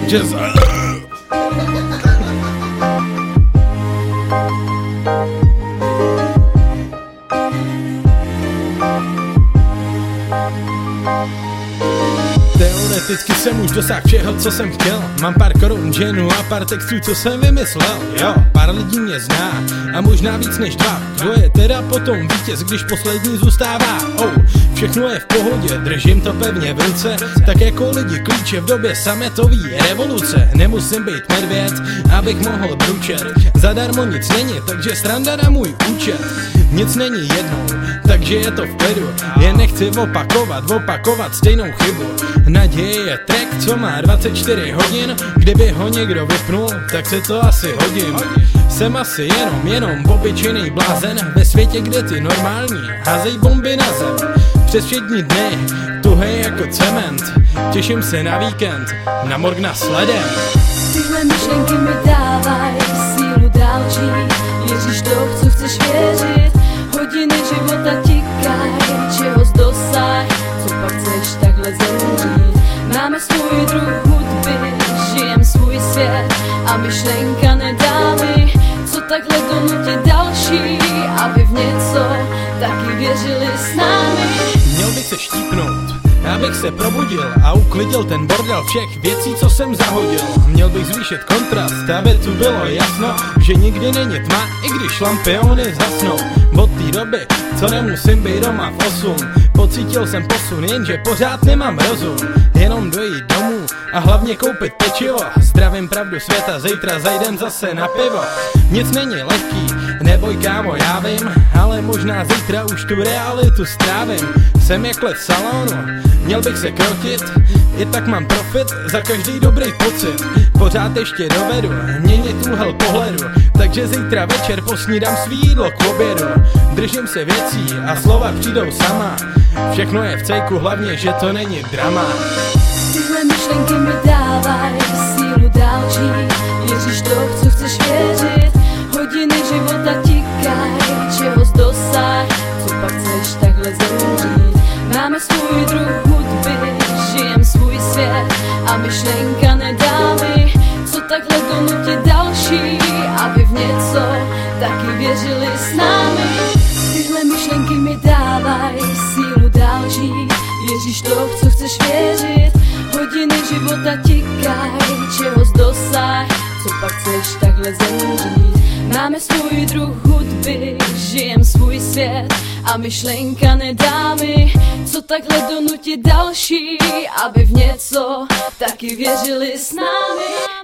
takže Teoreticky jsem už dosáhl všeho, co jsem chtěl. Mám pár korun, ženu a pár textů, co jsem vymyslel. Jo, pár lidí mě zná a možná víc než dva. Kdo je teda potom vítěz, když poslední zůstává? Oh, Všechno je v pohodě, držím to pevně v ruce. Tak jako lidi klíče v době sametový revoluce. Nemusím být medvěd, abych mohl bručet. Zadarmo nic není, takže stranda na můj účet Nic není jednou, takže je to v klidu. Jen nechci opakovat, opakovat stejnou chybu. Naděje je track, co má 24 hodin. Kdyby ho někdo vypnul, tak se to asi hodím. Jsem asi jenom, jenom obyčejný blázen. Ve světě, kde ty normální házej bomby na zem. Přes všední dny, tuhej jako cement. Těším se na víkend, na Morgna sledem. Tyhle myšlenky mi života tikaj, čeho dosáh Co pak chceš takhle zemřít Máme svůj druh hudby, žijem svůj svět A myšlenka nedá mi Co takhle donutit další Aby v něco taky věřili s námi Měl bych se štípnout, abych se probudil a uklidil ten bordel všech věcí, co jsem zahodil. Měl bych zvýšit kontrast, aby tu bylo jasno, že nikdy není tma, i když lampiony zhasnou. Od té doby, co nemusím být doma v 8, pocítil jsem posun, jenže pořád nemám rozum. Jenom dojít domů a hlavně koupit pečivo. Zdravím pravdu světa, zítra zajdem zase na pivo. Nic není lehký, neboj kámo, já vím, ale možná zítra už tu realitu strávím. Jsem jak lev v salonu, měl bych se krotit, i tak mám profit za každý dobrý pocit. Pořád ještě dovedu měnit úhel pohledu, takže zítra večer posnídám svý jídlo k obědu. Držím se věcí a slova přijdou sama. Všechno je v cejku, hlavně, že to není drama. Tyhle myšlenky mi dávaj sílu dál žít Věříš to, co chceš věřit Hodiny života tikaj, čeho dosáh Co pak chceš takhle zemřít Máme svůj druh věřili s námi. Tyhle myšlenky mi dávaj sílu dál žít. Věříš to, co chceš věřit. Hodiny života tikaj, čeho dosáh Co pak chceš takhle zemřít? Máme svůj druh hudby, žijem svůj svět. A myšlenka nedá mi Co takhle donutit další Aby v něco taky věřili s námi